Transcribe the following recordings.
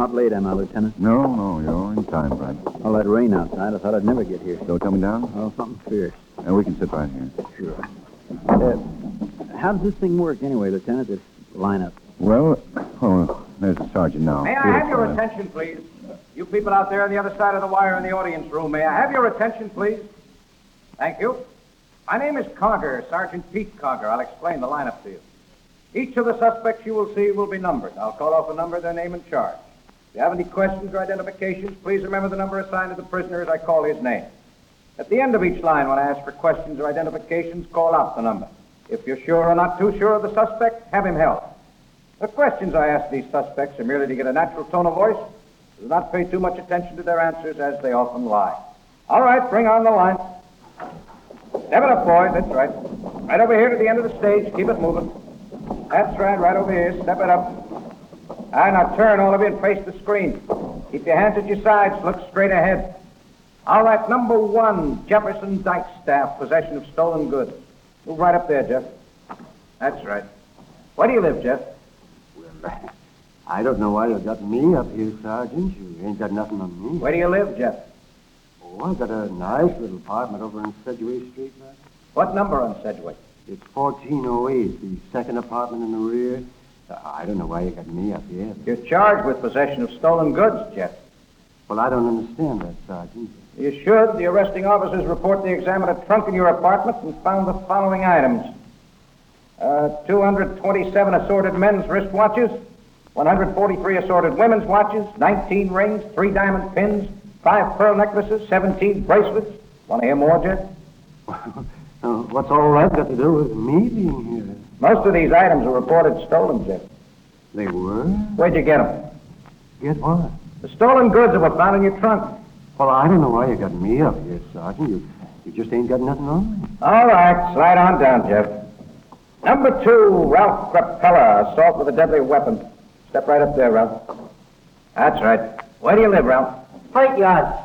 Not late, am I, Lieutenant? No, no, you're in time, Brad. All that rain outside, I thought I'd never get here. So coming down? Oh, something fierce. And we can sit right here. Sure. Uh, how does this thing work anyway, Lieutenant, this lineup? Well, oh, there's the sergeant now. May I have your attention, please? You people out there on the other side of the wire in the audience room, may I have your attention, please? Thank you. My name is Carger, Sergeant Pete Carger. I'll explain the lineup to you. Each of the suspects you will see will be numbered. I'll call off a number, their name and charge. If you have any questions or identifications, please remember the number assigned to the prisoner as I call his name. At the end of each line, when I ask for questions or identifications, call out the number. If you're sure or not too sure of the suspect, have him held. The questions I ask these suspects are merely to get a natural tone of voice. Do not pay too much attention to their answers, as they often lie. All right, bring on the line. Step it up, boys. That's right. Right over here to the end of the stage. Keep it moving. That's right, right over here. Step it up. Ah, now turn, all of you, and face the screen. Keep your hands at your sides. Look straight ahead. All right, number one, Jefferson Dykestaff, possession of stolen goods. Move right up there, Jeff. That's right. Where do you live, Jeff? Well, I don't know why you got me up here, Sergeant. You ain't got nothing on me. Where do you live, Jeff? Oh, I got a nice little apartment over on Sedgway Street, Sergeant. What number on Sedgwick? It's 1408, the second apartment in the rear. I don't know why you got me up here. You're charged with possession of stolen goods, Jeff. Well, I don't understand that, Sergeant. You should. The arresting officers report they examined a trunk in your apartment and found the following items. Uh, 227 assorted men's wristwatches, 143 assorted women's watches, 19 rings, 3 diamond pins, 5 pearl necklaces, 17 bracelets. Want to hear more, Jeff? What's all that got to do with me being here? Most of these items are reported stolen, Jeff. They were? Where'd you get them? Get what? The stolen goods that were found in your trunk. Well, I don't know why you got me up here, Sergeant. You, you just ain't got nothing on me. All right, slide on down, Jeff. Number two, Ralph Crapella, assault with a deadly weapon. Step right up there, Ralph. That's right. Where do you live, Ralph? Freight yards.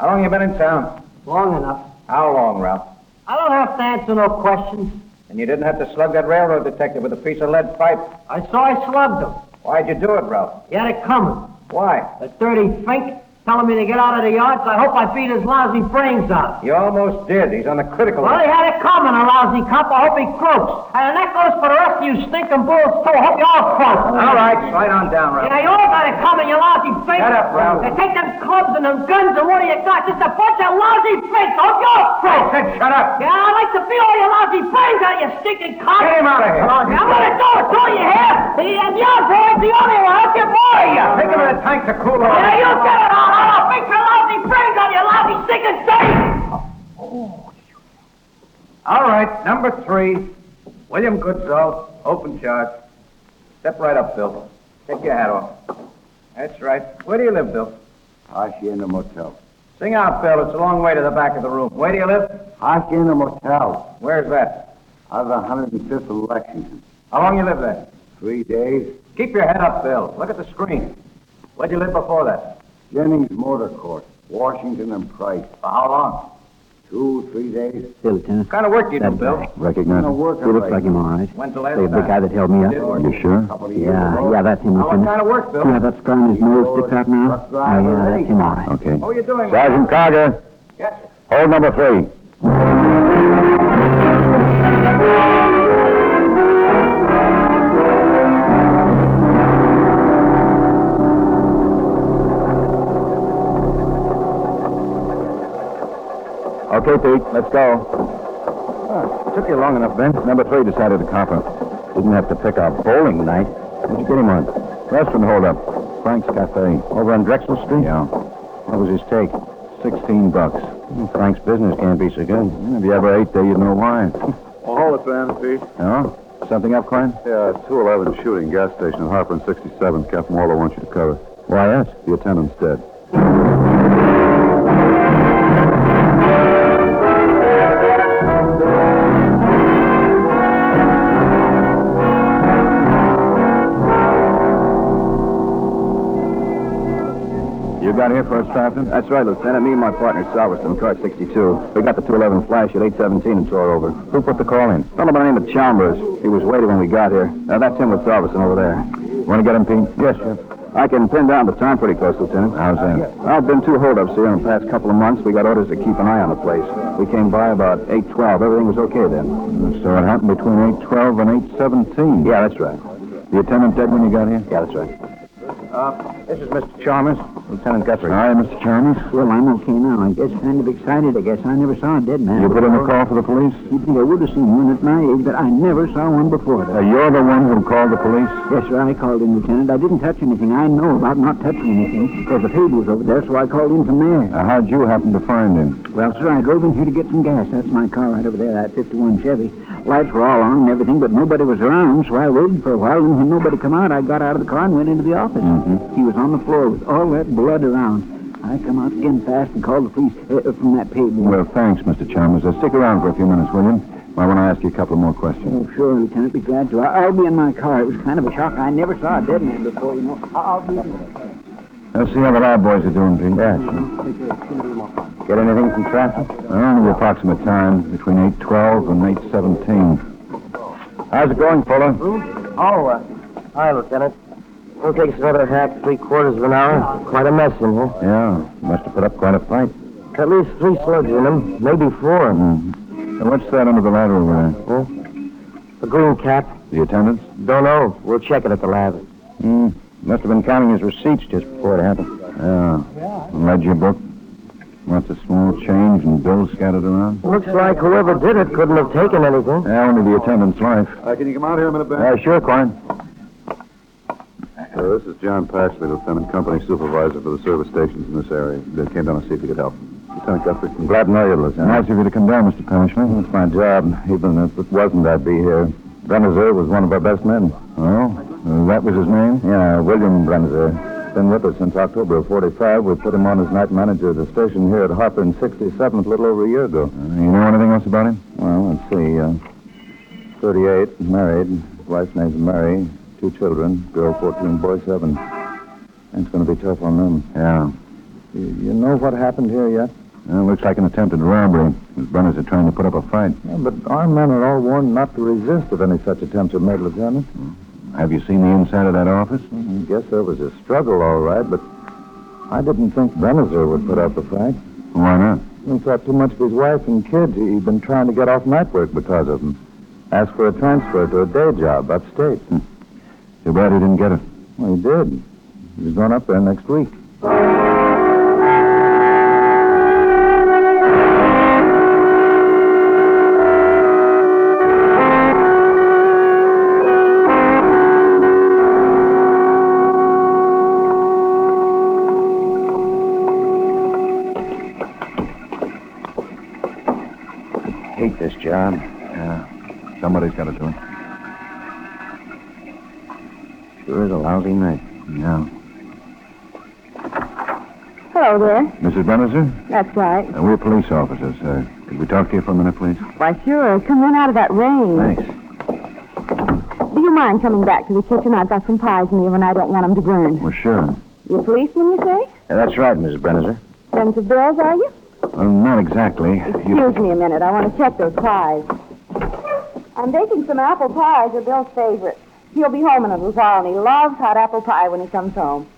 How long you been in town? Long enough. How long, Ralph? I don't have to answer no questions. And you didn't have to slug that railroad detective with a piece of lead pipe. I saw I slugged him. Why'd you do it, Ralph? He had it coming. Why? The dirty fink telling me to get out of the yard, so I hope I beat his lousy brains out. You almost did. He's on the critical Well, he had it coming, a lousy cop. I hope he croaks. And that goes for the rest of you stinking bulls, too. I hope you all croak. All right, slide on down, Ralph. Yeah, you all got it coming, you lousy fakes. Shut up, Ralph. Now, take them clubs and them guns and what do you got? Just a bunch of lousy fakes. I hope you all croak. I said shut up. Yeah, I'd like to feel all your lousy brains out, you stinking cop. Get him out of here. Yeah, I'm gonna do it, do you hear? And your boy's the only one. I'll get more of you. Take him to the tank to cool off. Yeah, you get it all. I'll fix your lousy brains on you, lousy thing. All right, number three, William Goodsell, open charge. Step right up, Bill. Take your hat off. That's right. Where do you live, Bill? Hacienda Motel. Sing out, Bill. It's a long way to the back of the room. Where do you live? Hacienda Motel. Where's that? Out of the 105th of Lexington. How long you live there? Three days. Keep your head up, Bill. Look at the screen. Where'd you live before that? Jennings Motor Court. Washington and Price. For how long? Two, three days. Hey, Lieutenant. What kind of work do you do, Bill? guy. Recognize No him? work He looks like him, all right. When's the last Say, the big guy that held me up. You sure? Couple of years Yeah, yeah, that's him, Now, what Lieutenant. kind of work, Bill? How that scar on his nose sticks out now? Oh, yeah, that's him, all right. Okay. What are you doing? Sergeant Carter, Yes, sir. hold number three. Okay, Pete, let's go. Ah, took you long enough, Ben. Number three decided to copper. Didn't have to pick our bowling night. Where'd you get him on? Restaurant holdup. Frank's Cafe. Over on Drexel Street? Yeah. What was his take? Sixteen bucks. Frank's business can't be so good. If you ever ate there, you'd know why. All the time, Pete. Oh? Something up, Klein? Yeah, 211 shooting, gas station at Harper and 67th. Captain Waller wants you to cover. Why, yes. The attendant's dead. You got here first, Captain? That's right, Lieutenant. Me and my partner, Salverston, car 62. We got the 211 flash at 817 and tore over. Who put the call in? Fellow by the name of Chalmers. He was waiting when we got here. Now, that's him with Salverston over there. Want to get him, Pete? Yes, sir. I can pin down the time pretty close, Lieutenant. How's that? Well, been two holdups here in the past couple of months. We got orders to keep an eye on the place. We came by about 812. Everything was okay then. Mm, so it happened between 812 and 817. Yeah, that's right. The attendant dead when you got here? Yeah, that's right. This is Mr. Chalmers, Lieutenant Guthrie. Hi, Mr. Chalmers. Well, I'm okay now. I guess kind of excited, I guess. I never saw a dead man. You put in a call for the police? You'd think I would have seen one at my age, but I never saw one before Uh, that. you're the one who called the police? Yes, sir, I called in, Lieutenant. I didn't touch anything. I know about not touching anything because the table was over there, so I called in from there. Uh, how'd you happen to find him? Well, sir, I drove in here to get some gas. That's my car right over there, that 51 Chevy. Lights were all on and everything, but nobody was around, so I waited for a while, and when nobody come out, I got out of the car and went into the office. He was on the floor with all that blood around. I come out again fast and called the police uh, from that pavement. Well, thanks, Mr. Chalmers. Uh, stick around for a few minutes, will you? I want to ask you a couple more questions. Oh, sure, Lieutenant. Be glad to. I- I'll be in my car. It was kind of a shock. I never saw a dead man before, you know. I- I'll be in Let's see how the lab boys are doing, Pete. Yeah, Get anything from traffic? Only the approximate time, between 812 and 817. How's it going, Fuller? Oh, uh, hi, Lieutenant. It'll take us another half, three quarters of an hour. Quite a mess in here. Yeah, must have put up quite a fight. At least three slugs in them, maybe four. Mm-hmm. And what's that under the ladder over there? The green cap. The attendants? Don't know. We'll check it at the lab. Hmm. Must have been counting his receipts just before it happened. Yeah. Ledger book. Lots of small change and bills scattered around. Looks like whoever did it couldn't have taken anything. Yeah, only the attendant's life. Uh, can you come out here a minute, Ben? Yeah, sure, Klein. Uh, this is John Pashley, Lieutenant Company Supervisor for the service stations in this area. They came down to see if you could help. Lieutenant Guthrie. I'm glad to know you, Lieutenant. Nice of you to come down, Mr. Punishment. It's my job. Even if it wasn't, I'd be here. Brenizer was one of our best men. Oh? That was his name? Yeah, William Brenizer. Been with us since October of 45. We put him on as night manager of the station here at Harper in 67th a little over a year ago. Uh, you know anything else about him? Well, let's see. Uh, 38, married. Wife's name's Mary. Two children, girl 14, boy 7. It's going to be tough on them. Yeah. You, you know what happened here yet? Uh, looks like an attempted robbery. His brothers are trying to put up a fight. but our men are all warned not to resist if any such attempts are made, Lieutenant. Have you seen the inside of that office? I guess there was a struggle, all right, but I didn't think Brenizer would put up a fight. Why not? He thought too much of his wife and kids. He'd been trying to get off night work because of them. Asked for a transfer to a day job upstate. Hmm. Too bad he didn't get it. Well, he did. He's going up there next week. Yeah. Somebody's got to do it. Sure is a lousy night. Yeah. Hello there. Mrs. Brenizer? That's right. Uh, we're police officers. Uh, could we talk to you for a minute, please? Why, sure. Come in out of that rain. Thanks. Do you mind coming back to the kitchen? I've got some pies in the oven. I don't want them to burn. Well, sure. You a policeman, you say? Yeah, that's right, Mrs. Brenizer. Friends of Bill's, are you? Well, not exactly. Excuse me a minute. I want to check those pies. I'm baking some apple pies. They're Bill's favorite. He'll be home in a little while, and he loves hot apple pie when he comes home.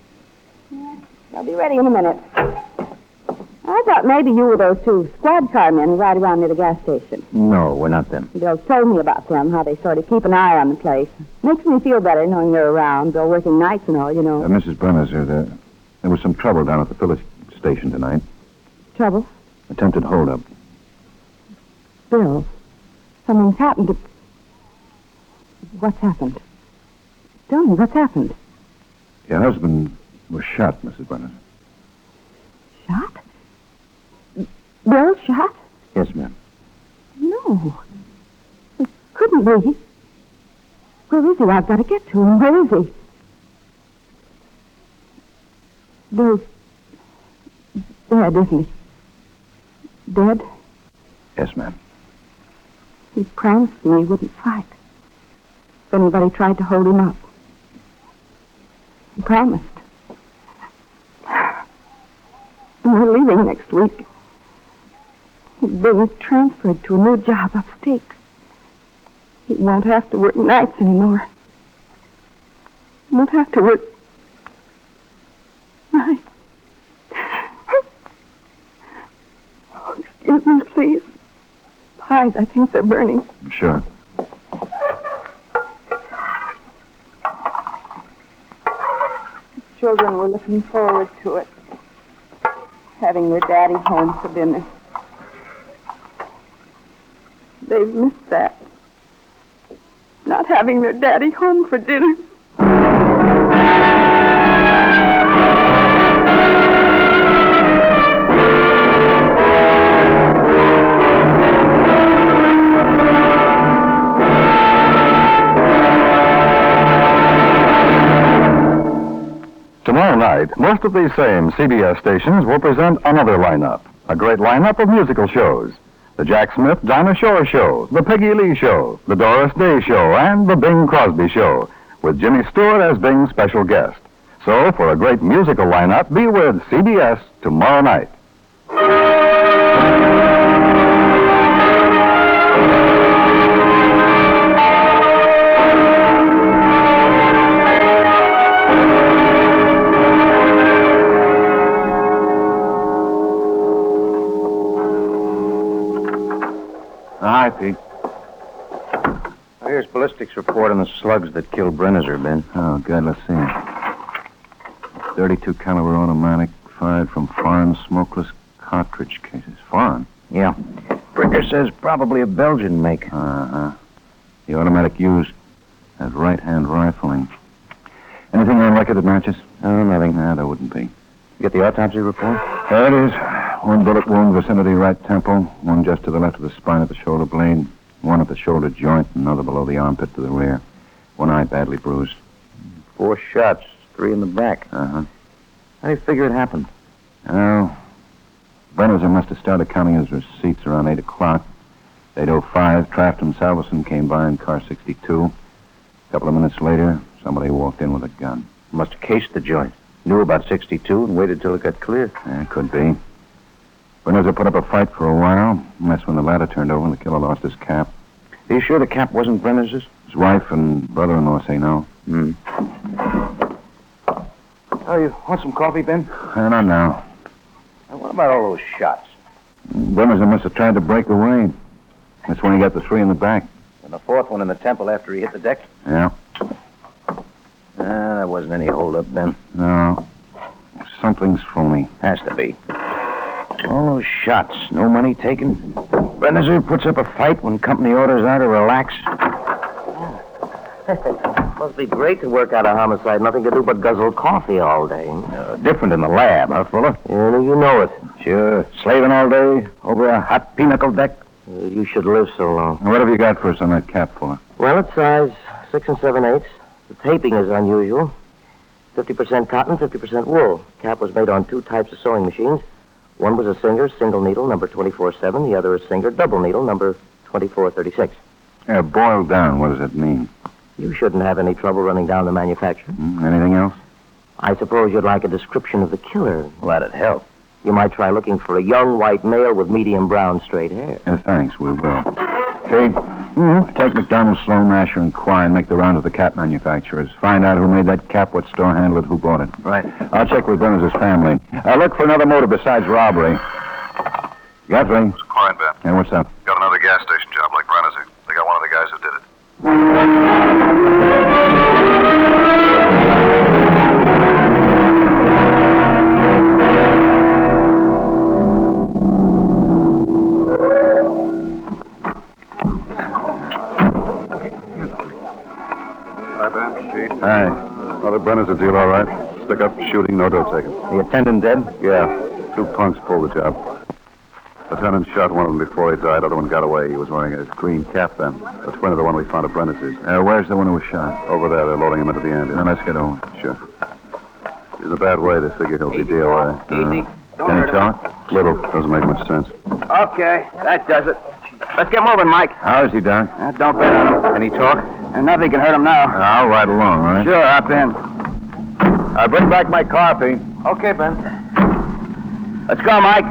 Yeah, I'll be ready in a minute. I thought maybe you were those two squad car men who ride around near the gas station. No, we're not them. Bill told me about them, how they sort of keep an eye on the place. Makes me feel better knowing you're around. Bill working nights and all, you know. Uh, Mrs. Brenizer, there, there was some trouble down at the filling station tonight. Trouble? Attempted holdup. Bill, something's happened to... What's happened? Tell me, what's happened? Your husband was shot, Mrs. Brennan. Shot? Bill shot? Yes, ma'am. No. It couldn't be. Where is he? I've got to get to him. Where is he? Bill's dead, isn't he? Dead? Yes, ma'am. He promised me he wouldn't fight. If anybody tried to hold him up. He promised. And we're leaving next week. He's being transferred to a new job upstate. He won't have to work nights anymore. He won't have to work nights. Oh, excuse me, please. Pies, I think they're burning. Sure. Children were looking forward to it. Having their daddy home for dinner. They've missed that. Not having their daddy home for dinner. Tomorrow night, most of these same CBS stations will present another lineup. A great lineup of musical shows. The Jack Smith Dinah Shore Show, the Peggy Lee Show, the Doris Day Show, and the Bing Crosby Show, with Jimmy Stewart as Bing's special guest. So, for a great musical lineup, be with CBS tomorrow night. Hi, Pete. Here's ballistics report on the slugs that killed Brenizer, Ben. Oh, good. Let's see. 32 caliber automatic fired from foreign smokeless cartridge cases. Foreign? Yeah. Bricker says probably a Belgian make. Uh-huh. The automatic used as right-hand rifling. Anything on record that matches? Oh, nothing. Nah, there wouldn't be. You get the autopsy report? There it is. One bullet wound, vicinity right temple. One just to the left of the spine at the shoulder blade. One at the shoulder joint. Another below the armpit to the rear. One eye badly bruised. Four shots, three in the back. Uh-huh. How do you figure it happened? Oh, Brenizer must have started counting his receipts around 8 o'clock. 8.05, Traft and Salverson came by in car 62. A couple of minutes later, somebody walked in with a gun. Must have cased the joint. Knew about 62 and waited till it got clear. Yeah, could be. Brenizer put up a fight for a while. And that's when the ladder turned over and the killer lost his cap. Are you sure the cap wasn't Brenizer's? His wife and brother-in-law say no. Hmm. Oh, you want some coffee, Ben? I don't know. Now, what about all those shots? Brenizer must have tried to break away. That's when he got the three in the back. And the fourth one in the temple after he hit the deck? Yeah. Ah, there wasn't any holdup, Ben. No. Something's phony. Has to be. All those shots, no money taken. Brenizer puts up a fight when company orders are to relax. Must be great to work out a homicide. Nothing to do but guzzle coffee all day. Uh, different in the lab, huh, Fuller? Yeah, you know it. Sure. Slaving all day over a hot pinochle deck. Uh, you should live so long. What have you got for us on that cap, Fuller? Well, it's size six and seven eighths. The taping is unusual. 50% cotton, 50% wool. Cap was made on two types of sewing machines. One was a Singer single needle, number 24-7. The other a Singer double needle, number 2436. Yeah, boiled down, what does it mean? You shouldn't have any trouble running down the manufacturer. Hmm, Anything else? I suppose you'd like a description of the killer. Well, that'd help. You might try looking for a young white male with medium brown straight hair. Yeah, thanks, we will. Kate, take McDonald, Sloan, Asher, and Quine, make the round of the cap manufacturers. Find out who made that cap, what store handled it, who bought it. Right. I'll check with Brenner's family. Uh, look for another motive besides robbery. Guthrie. Klein, Ben. Yeah, what's up? Got another gas station job like Brenizer. They got one of the guys who did it. Brenners are deal all right. Stick up, shooting, no dough taken. The attendant dead? Yeah. Two punks pulled the job. Lieutenant shot one of them before he died. Other one got away. He was wearing a green cap then. The twin of the one we found at Brenner's. Uh, where's the one who was shot? Over there, they're loading him into the ambulance. Now, let's get on. Sure. He's a bad way. They figure he'll be DOI. Easy. Don't Can hurt he talk? Little. Doesn't make much sense. Okay, that does it. Let's get moving, Mike. How is he, Doc? Uh, don't bet on him. Can he talk? And nothing can hurt him now. I'll ride along, all right? Sure, hop in. Uh, bring back my car, Pete. Okay, Ben. Let's go, Mike.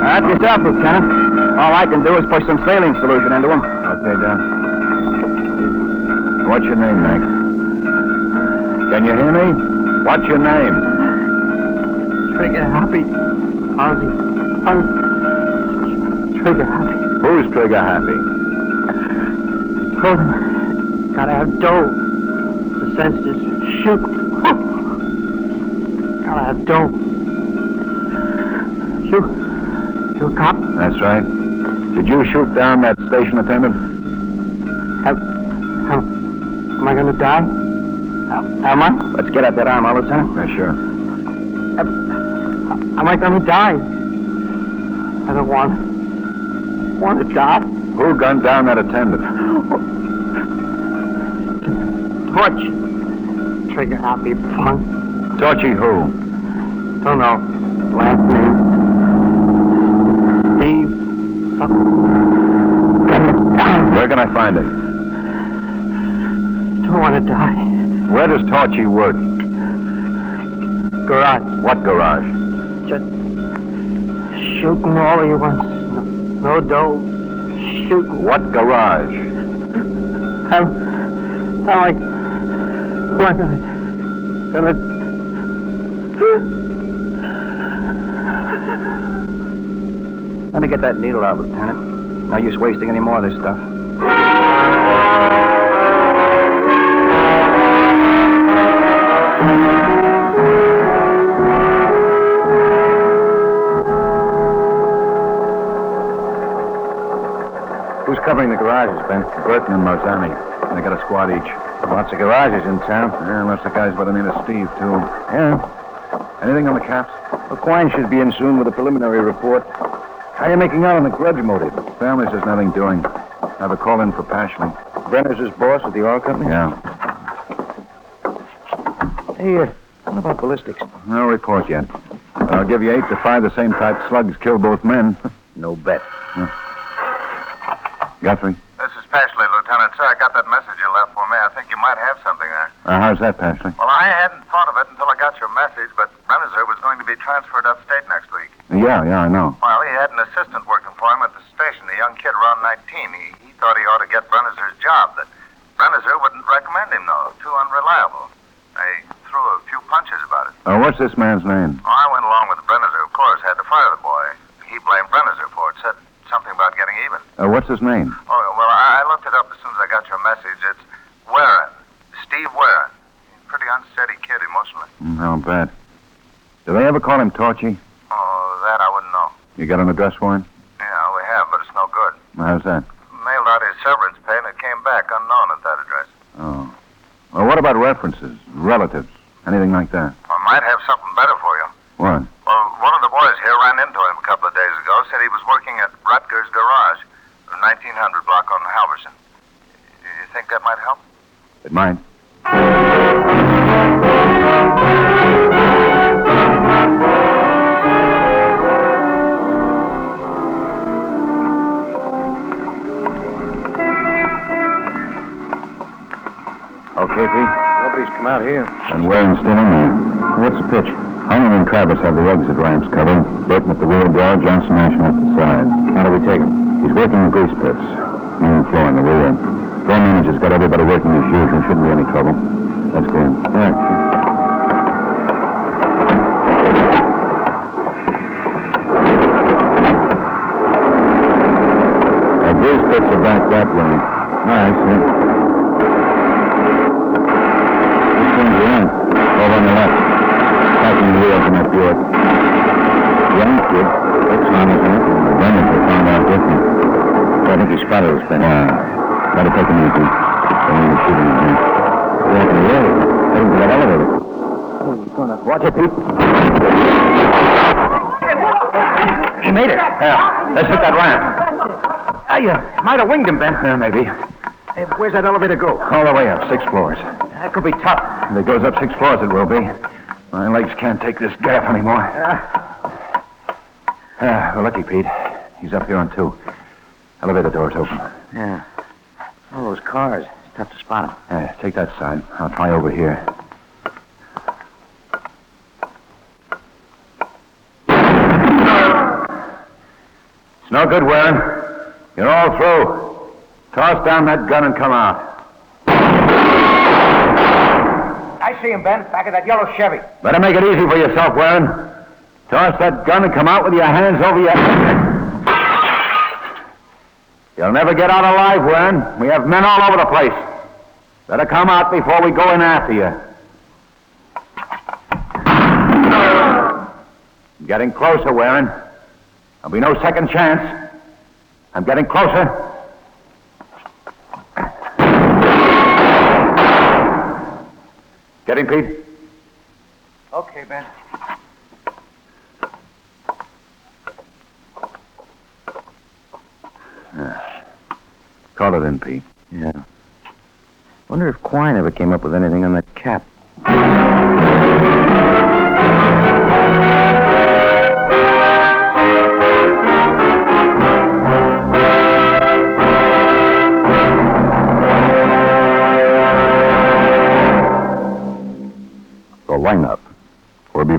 That's yourself, Lieutenant. All I can do is push some saline solution into him. Okay, Doc. What's your name, Mac? Can you hear me? What's your name? Trigger happy. Ozzy. Ozzy. Trigger happy. Who's trigger happy? Gotta have dough. The sense is shoot. Gotta have dough. Shoot. Shoot, cop. That's right. Did you shoot down that station attendant? Have, have, am I gonna die? Am, am I? Let's get at that arm, Lieutenant? Yeah, sure. Am I gonna die? I don't want, want to die. Who gunned down that attendant? Torch. Trigger happy punk. Torchy who? Don't know. Last name. Steve. something. Where can I find it? Don't want to die. Where does Torchy work? Garage. What garage? Just shooting all you want. No, no dough. Shooting. What garage? How, how I, how I gonna, gonna, Let me get that needle out, Lieutenant. No use wasting any more of this stuff. Who's covering the garages, Ben? Burton and Marzani. They got a squad each. Lots of garages in town. Yeah, lots of guys by the name of Steve, too. Yeah. Anything on the caps? Well, Quine should be in soon with a preliminary report. How are you making out on the grudge motive? Family says nothing doing. Have a call in for Pashley. Brenner's his boss at the oil company? Yeah. Hey, uh, what about ballistics? No report yet. But I'll give you eight to five the same type slugs killed both men. No bet. Guthrie? This is Pashley, Lieutenant. Sir, I got that message you left for me. I think you might have something there. Uh, how's that, Pashley? Well, I hadn't thought of it until I got your message, but Brenizer was going to be transferred upstate next week. Yeah, yeah, I know. Well, he had an assistant working for him at the station, a young kid around 19. He, he thought he ought to get Brenizer's job, but Brenizer wouldn't recommend him, though. Too unreliable. They threw a few punches about it. Uh, what's this man's name? I went along with Brenizer, of course, had to fire the boy. He blamed Brenizer for it, said something about getting even. Uh, what's his name? Oh, well, I, I looked it up as soon as I got your message. It's Warren. Steve Warren. He's a pretty emotionally. Mm, how bad. Do they ever call him Torchy? Oh, that I wouldn't know. You got an address for him? Yeah, we have, but it's no good. How's that? Mailed out his severance pay, and it came back unknown at that address. Oh. Well, what about references, relatives, anything like that? I might have something better for you. What? Well, one of the boys here ran into him a couple of days ago. Said he was working at Rutgers Garage, 1900 block on Halverson. Do you think that might help? It might. Okay, Nobody's come out here. And Warren's still in there. What's the pitch? Hunter and Travis have the exit ramps covered. Burton at the rear door, Johnson Ashman at the side. How do we take him? He's working the grease pits. Main floor in the rear. Floor manager's got everybody working as usual. Shouldn't be any trouble. Let's go in. All right. He made it. Yeah. Let's hit that ramp. I uh, might have winged him, Ben. Yeah, maybe. Hey, where's that elevator go? All the way up, six floors. That could be tough. If it goes up six floors, it will be. My legs can't take this gaff anymore. Ah, we're lucky, Pete. He's up here on two. Elevator door's open. Yeah. All those cars. It's tough to spot them. Yeah, take that side. I'll try over here. It's no good, Warren. You're all through. Toss down that gun and come out. I see him, Ben, back of that yellow Chevy. Better make it easy for yourself, Warren. Toss that gun and come out with your hands over your head. You'll never get out alive, Warren. We have men all over the place. Better come out before we go in after you. Getting closer, Warren. There'll be no second chance. I'm getting closer. Getting Pete? Okay, Ben. Call it in, Pete. Yeah. Wonder if Quine ever came up with anything on that cap.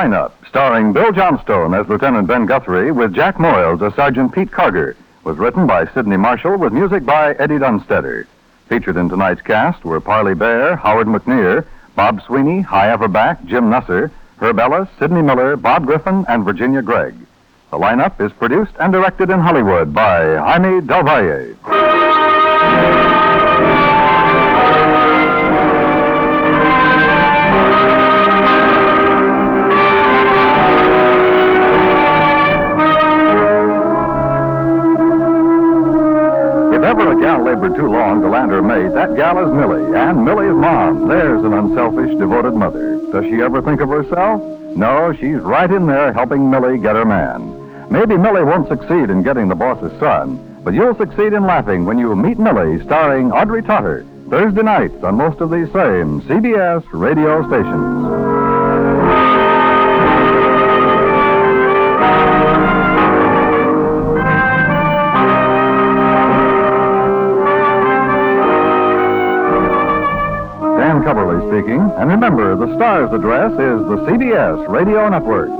lineup, starring Bill Johnstone as Lieutenant Ben Guthrie with Jack Moyles as Sergeant Pete Carger, was written by Sidney Marshall with music by Eddie Dunstedter. Featured in tonight's cast were Parley Baer, Howard McNear, Bob Sweeney, Hy Averback, Jim Nusser, Herb Ellis, Sidney Miller, Bob Griffin, and Virginia Gregg. The lineup is produced and directed in Hollywood by Jaime Del Valle. Gal labored too long to land her mate, that gal is Millie, and Millie's mom. There's an unselfish, devoted mother. Does she ever think of herself? No, she's right in there helping Millie get her man. Maybe Millie won't succeed in getting the boss's son, but you'll succeed in laughing when you meet Millie, starring Audrey Totter, Thursday nights on most of these same CBS radio stations. Speaking. And remember, the star's address is the CBS Radio Network.